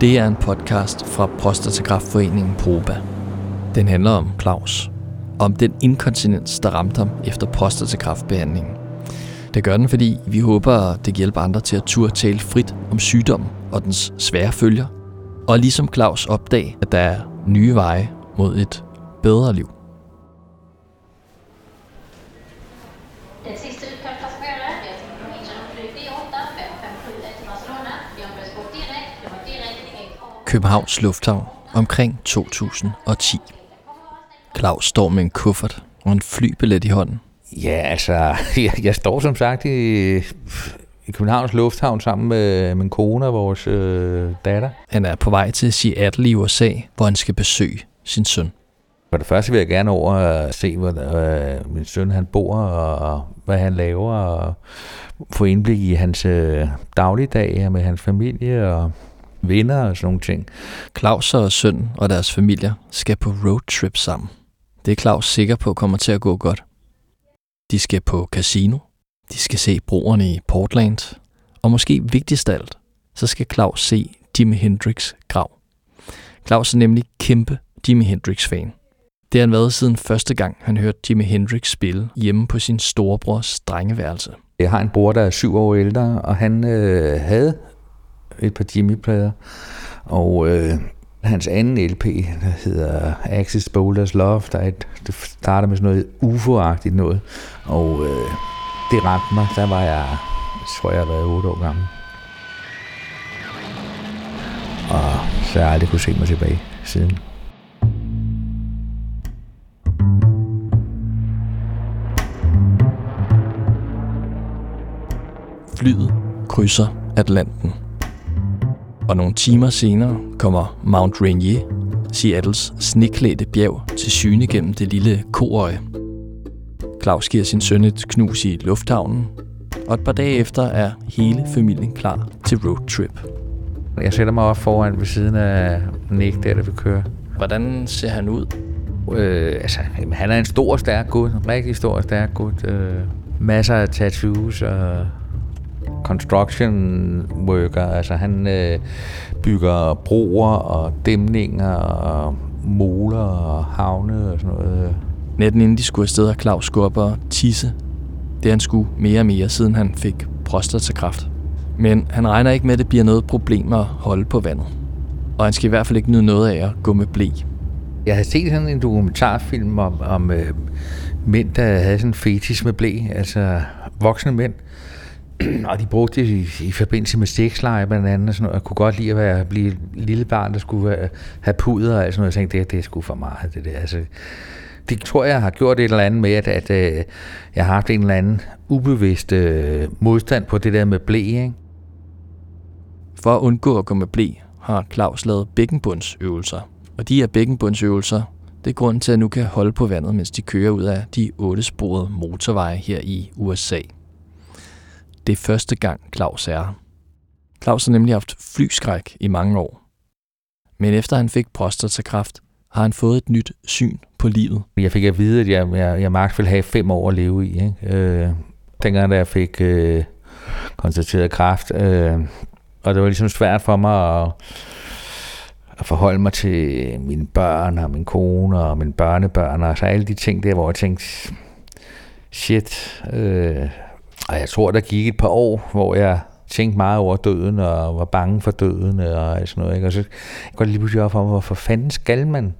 Det er en podcast fra Prostatakræftforeningen Proba. Den handler om Claus. Om den inkontinens, der ramte ham efter prostatakræftbehandlingen. Det gør den, fordi vi håber, at det hjælper andre til at turde tale frit om sygdommen og dens svære følger. Og ligesom Claus opdag, at der er nye veje mod et bedre liv. Københavns Lufthavn omkring 2010. Claus står med en kuffert og en flybillet i hånden. Ja, altså, jeg, jeg står som sagt i, i Københavns Lufthavn sammen med min kone og vores øh, datter. Han er på vej til Seattle i USA, hvor han skal besøge sin søn. For det første vil jeg gerne over og se, hvor øh, min søn han bor, og hvad han laver, og få indblik i hans øh, dagligdag med hans familie og venner og sådan nogle ting. Claus og søn og deres familier skal på roadtrip sammen. Det er Claus sikker på kommer til at gå godt. De skal på casino, de skal se broerne i Portland, og måske vigtigst af alt, så skal Claus se Jimi Hendrix grav. Claus er nemlig kæmpe Jimi Hendrix-fan. Det har han været siden første gang, han hørte Jimi Hendrix spille hjemme på sin storebrors drengeværelse. Jeg har en bror, der er syv år ældre, og han øh, havde et par Jimmy-plader. Og øh, hans anden LP, der hedder Axis Boulders Love, der er et, det starter med sådan noget UFO-agtigt noget. Og øh, det ramte mig, der var jeg, jeg tror jeg har været 8 år gammel. Og så har jeg aldrig kunne se mig tilbage siden. Flyet krydser Atlanten. Og nogle timer senere kommer Mount Rainier, Seattles sneklædte bjerg, til syne gennem det lille koøje. Claus giver sin søn et knus i lufthavnen, og et par dage efter er hele familien klar til roadtrip. Jeg sætter mig op foran ved siden af Nick, der, der vil køre. Hvordan ser han ud? Øh, altså, han er en stor, stærk gut. En rigtig stor, og stærk gut. Øh, masser af tattoos og construction worker. Altså, han øh, bygger broer og dæmninger og moler og havne og sådan noget. Natten inden de skulle afsted, har Claus og tisse. Det han skulle mere og mere, siden han fik prostatakræft. Men han regner ikke med, at det bliver noget problem at holde på vandet. Og han skal i hvert fald ikke nyde noget af at gå med blæ. Jeg har set sådan en dokumentarfilm om, om øh, mænd, der havde sådan en fetis med blæ, altså voksne mænd. og de brugte det i, i forbindelse med sexleje blandt andet. Og sådan noget. Jeg kunne godt lide at være, blive et lille barn, der skulle være, have puder og sådan noget. Jeg tænkte, det, det er sgu for meget, det der. Altså, det tror jeg har gjort et eller andet med, at, at øh, jeg har haft en eller anden ubevidst øh, modstand på det der med blæ, ikke? For at undgå at gå med blæ, har Claus lavet bækkenbundsøvelser. Og de her bækkenbundsøvelser, det er grunden til, at nu kan holde på vandet, mens de kører ud af de otte sporede motorveje her i USA. Det er første gang, Claus er. Claus har nemlig haft flyskræk i mange år. Men efter han fik prostatakræft, har han fået et nyt syn på livet. Jeg fik at vide, at jeg, jeg, jeg magt ville have fem år at leve i. Ikke? Øh, dengang, da jeg fik øh, konstateret kræft, øh, og det var ligesom svært for mig at, at forholde mig til mine børn og min kone og mine børnebørn, og så alle de ting der, hvor jeg tænkte, shit. Øh, og jeg tror, der gik et par år, hvor jeg tænkte meget over døden, og var bange for døden, og sådan noget. Ikke? Og så går det lige pludselig op for mig, hvorfor fanden skal man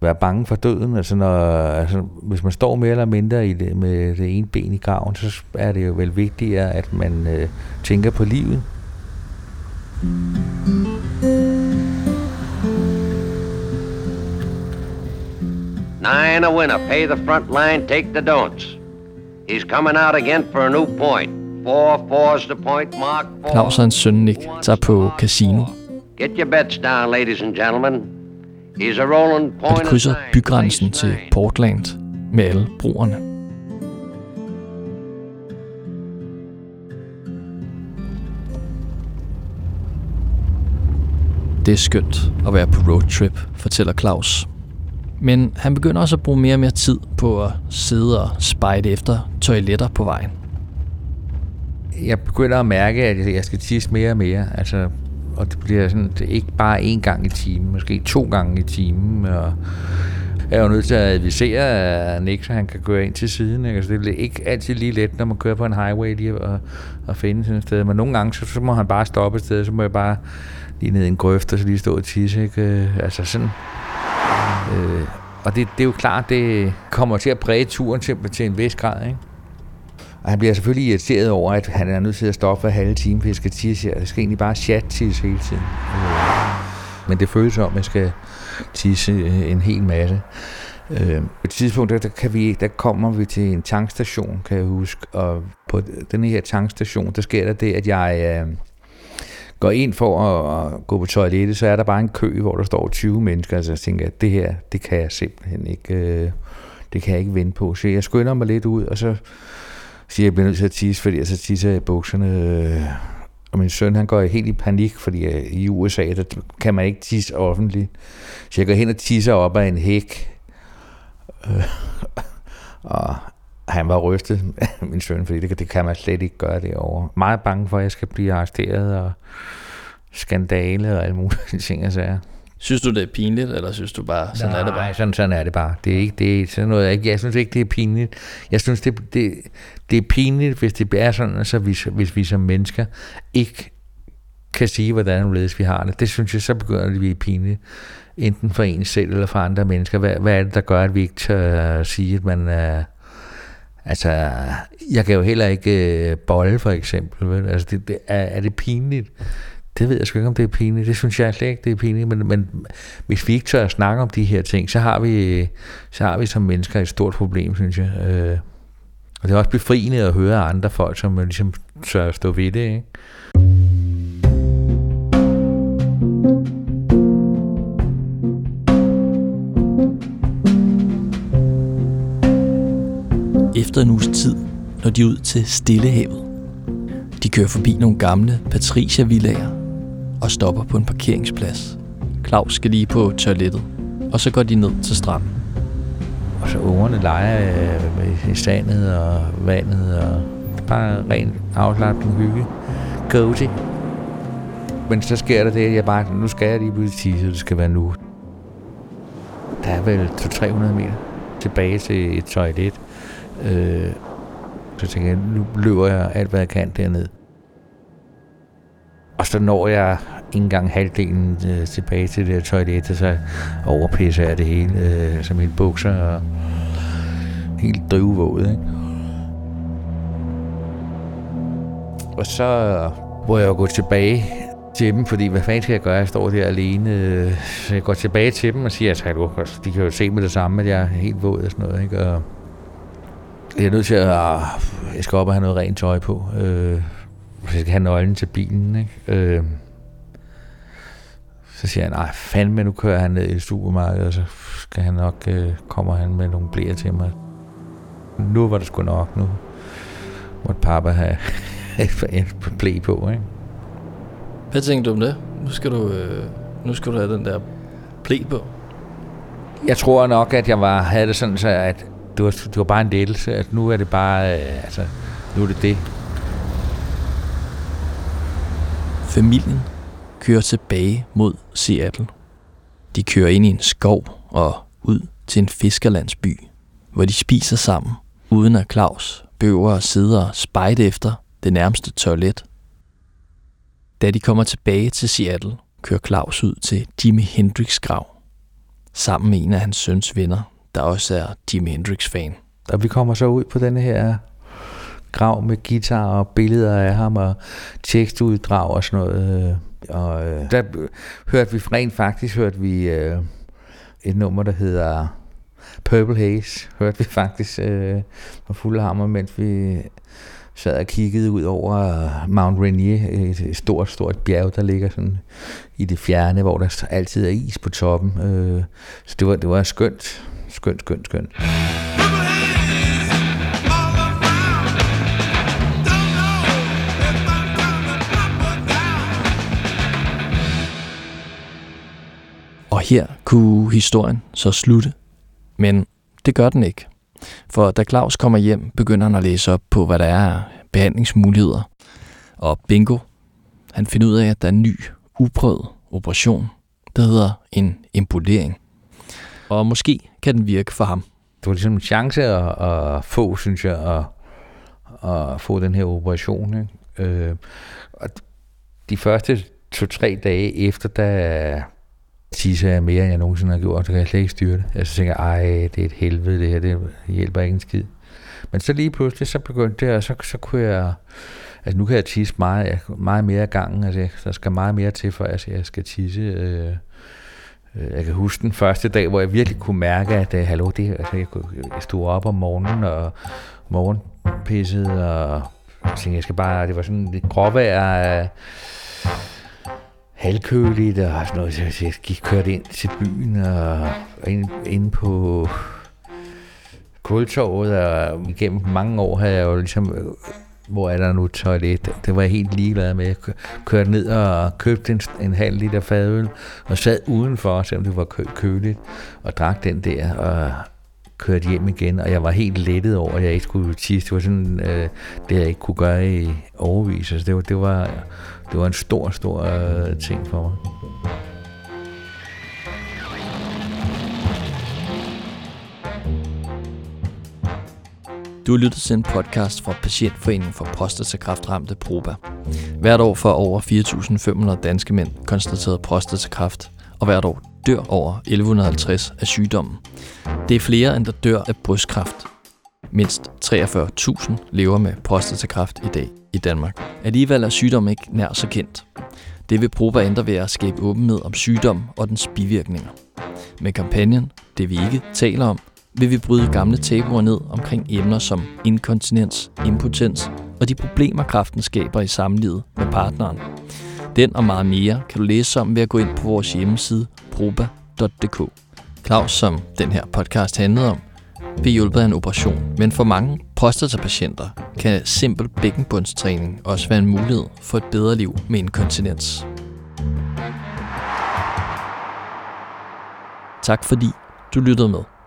være bange for døden? Altså, når, altså, hvis man står mere eller mindre i det, med det ene ben i graven, så er det jo vel vigtigere, at man øh, tænker på livet. Nine a winner. Pay the front line, take the don'ts. He's coming out again for a new point. Four fours the point mark. Four. Claus og hans søn Nick tager på casino, Get your bets down, ladies and gentlemen. He's a rolling og point. de krydser bygrænsen til. Portland med alle broerne. Det er skønt at være på roadtrip, fortæller Claus. Men han begynder også at bruge mere og mere tid på at sidde og spejde efter toiletter på vejen. Jeg begynder at mærke, at jeg skal tisse mere og mere. Altså, og det bliver sådan, det er ikke bare én gang i timen, måske to gange i timen, og jeg er jo nødt til at advisere Nick, så han kan køre ind til siden. Ikke? Altså, det er ikke altid lige let, når man kører på en highway lige og, og finde sådan et sted. Men nogle gange, så, så må han bare stoppe et sted, så må jeg bare lige ned i en grøft, og så lige stå og tisse. Ikke? Øh, altså sådan. Øh, og det, det er jo klart, det kommer til at præge turen til, til en vis grad. Ikke? Og han bliver selvfølgelig irriteret over, at han er nødt til at stoppe hver halve time, for jeg skal tisse. Jeg skal egentlig bare chat tisse hele tiden. Øh, men det føles som, at man skal tisse øh, en hel masse. Øh, på et tidspunkt, der, der, kan vi, der kommer vi til en tankstation, kan jeg huske. Og på den her tankstation, der sker der det, at jeg... Øh, går ind for at, at gå på toilettet, så er der bare en kø, hvor der står 20 mennesker, altså jeg tænker, at det her, det kan jeg simpelthen ikke, øh, det kan jeg ikke vente på. Så jeg skynder mig lidt ud, og så siger jeg, at jeg bliver nødt til at tisse, fordi jeg så tisser i bukserne. Og min søn, han går helt i panik, fordi øh, i USA, der kan man ikke tisse offentligt. Så jeg går hen og tisser op ad en hæk. Øh, og han var rystet, min søn, fordi det, det kan man slet ikke gøre det over. Meget bange for, at jeg skal blive arresteret og skandale og alle mulige ting og sager. Synes du, det er pinligt, eller synes du bare, sådan Nej, er det bare? Nej, sådan, sådan er det bare. Det er ikke det er sådan noget, jeg, jeg synes ikke, det er pinligt. Jeg synes, det, det, det er pinligt, hvis det er sådan, altså, hvis, hvis vi som mennesker ikke kan sige, hvordan vi har det. Det synes jeg, så begynder det at blive pinligt. Enten for en selv eller for andre mennesker. Hvad, hvad er det, der gør, at vi ikke tør sige, at man er... Altså, jeg kan jo heller ikke øh, bolle, for eksempel. Vel? Altså, det, det, er, er det pinligt? Det ved jeg sgu ikke, om det er pinligt. Det synes jeg slet ikke, det er pinligt. Men, men hvis vi ikke tør at snakke om de her ting, så har vi, så har vi som mennesker et stort problem, synes jeg. Øh, og det er også befriende at høre andre folk, som øh, ligesom tør at stå ved det. Ikke? Efter en uges tid når de ud til Stillehavet. De kører forbi nogle gamle patriciervillager og stopper på en parkeringsplads. Claus skal lige på toilettet, og så går de ned til stranden. Og så ungerne leger øh, i sandet og vandet, og bare ren afslappet hygge. Cozy. Men så sker der det, at jeg bare, nu skal jeg lige blive tisse, det skal være nu. Der er vel 200-300 meter tilbage til et toilet. Øh, så tænker jeg, nu løber jeg alt, hvad jeg kan derned. Og så når jeg ikke engang halvdelen øh, tilbage til det toilet, så overpisser jeg det hele, øh, som mine bukser og helt drivvåget. Ikke? Og så må jeg jo gå tilbage til dem, fordi hvad fanden skal jeg gøre? Jeg står der alene. Øh, så jeg går tilbage til dem og siger, altså, at de kan jo se med det samme, at jeg er helt våd og sådan noget. Ikke? Og jeg er nødt til at... Jeg skal op og have noget rent tøj på. Øh, jeg skal have nøglen til bilen. Ikke? Øh, så siger han, nej fandme, nu kører han ned i supermarkedet, og så skal han nok, øh, kommer han med nogle blære til mig. Nu var det sgu nok, nu måtte pappa have et blæ på, ikke? Hvad tænkte du om det? Nu skal du, øh, nu skal du have den der blæ på. Jeg tror nok, at jeg var, havde det sådan, så at det var, det var bare en lettelse, at nu er det bare, øh, altså, nu er det det. Familien kører tilbage mod Seattle. De kører ind i en skov og ud til en fiskerlandsby, hvor de spiser sammen, uden at Claus behøver at sidde og spejde efter det nærmeste toilet. Da de kommer tilbage til Seattle, kører Claus ud til Jimi Hendrix grav, sammen med en af hans søns venner, der også er Jimi Hendrix-fan. Og vi kommer så ud på den her grav med guitar og billeder af ham og tekstuddrag og sådan noget. Øh, og øh, der hørte vi rent faktisk hørte vi øh, et nummer, der hedder Purple Haze, hørte vi faktisk øh, på fuld hammer, mens vi sad og kiggede ud over Mount Rainier, et stort, stort bjerg, der ligger sådan i det fjerne, hvor der altid er is på toppen. Øh, så det var, det var skønt, skøn, skøn, skøn. Og her kunne historien så slutte. Men det gør den ikke. For da Claus kommer hjem, begynder han at læse op på, hvad der er af behandlingsmuligheder. Og bingo, han finder ud af, at der er en ny uprøvet operation, der hedder en impolering. Og måske kan den virke for ham. Det var ligesom en chance at, at få, synes jeg, at, at få den her operation. Ikke? Øh, og de første to-tre dage efter, der tisser jeg mere, end jeg nogensinde har gjort, så kan jeg slet ikke styre det. Jeg så tænker, ej, det er et helvede det her, det hjælper ikke en skid. Men så lige pludselig, så begyndte det, og så, så kunne jeg, altså nu kan jeg tisse meget, meget mere af gangen, altså der skal meget mere til, for altså, jeg skal tisse. Øh, Øh, jeg kan huske den første dag, hvor jeg virkelig kunne mærke, at øh, hallo, det, altså, jeg, kunne, jeg stod op om morgenen og morgenpisset, og jeg tænkte, jeg skal bare, det var sådan lidt gråvejr, øh, halvkøligt og sådan noget. Så jeg gik kørt ind til byen og ind, ind på kultorvet, og igennem mange år havde jeg jo ligesom hvor er der nu toilet? Det var jeg helt ligeglad med. Jeg kørte ned og købte en, en halv liter fadøl, og sad udenfor, selvom det var kø- køligt, og drak den der, og kørte hjem igen, og jeg var helt lettet over, at jeg ikke skulle tisse. Det var sådan, øh, det jeg ikke kunne gøre i overvis. Altså, det, var, det, var, det var en stor, stor øh, ting for mig. Du har lyttet til en podcast fra Patientforeningen for Prostatakræftramte Proba. Hvert år får over 4.500 danske mænd konstateret prostatakræft, og hvert år dør over 1150 af sygdommen. Det er flere, end der dør af brystkræft. Mindst 43.000 lever med prostatakræft i dag i Danmark. Alligevel er sygdommen ikke nær så kendt. Det vil Proba ændre ved at skabe åbenhed om sygdom og dens bivirkninger. Med kampagnen Det vi ikke taler om, vil vi bryde gamle tabuer ned omkring emner som inkontinens, impotens og de problemer, kraften skaber i samlivet med partneren. Den og meget mere kan du læse om ved at gå ind på vores hjemmeside proba.dk. Claus, som den her podcast handlede om, blev hjulpet af en operation, men for mange prostatapatienter kan simpel bækkenbundstræning også være en mulighed for et bedre liv med inkontinens. Tak fordi du lyttede med.